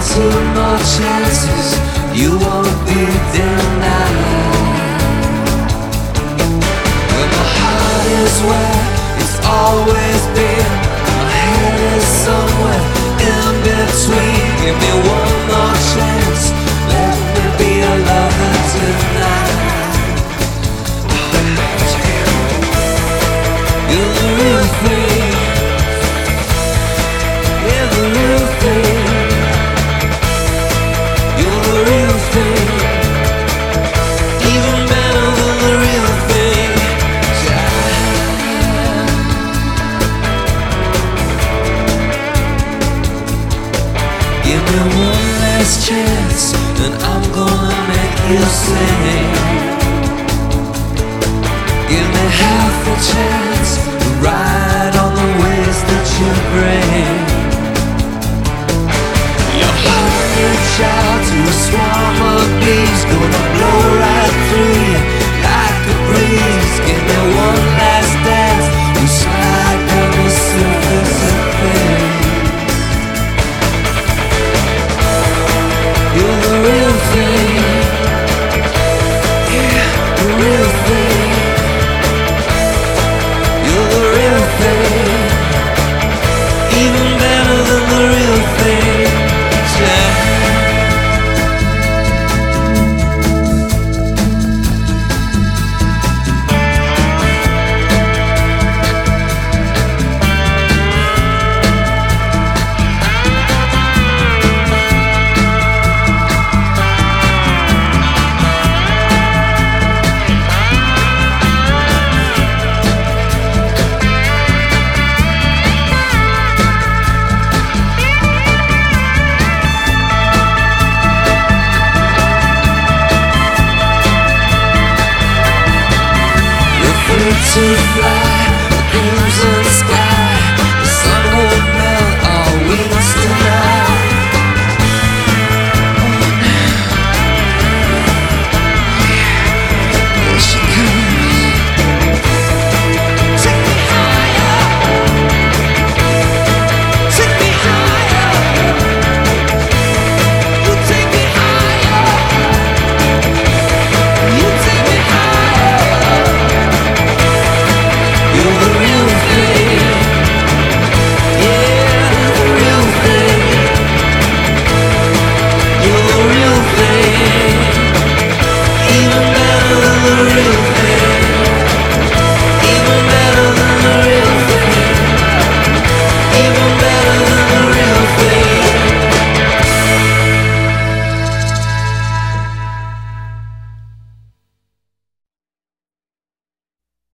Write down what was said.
two more chances, you won't be denied. When my heart is where it's always been, my head is somewhere in between. Give me one more chance, let me be lover tonight. You're the real thing. You're the real Me one last chance, and I'm gonna make you sing. Give me half a chance.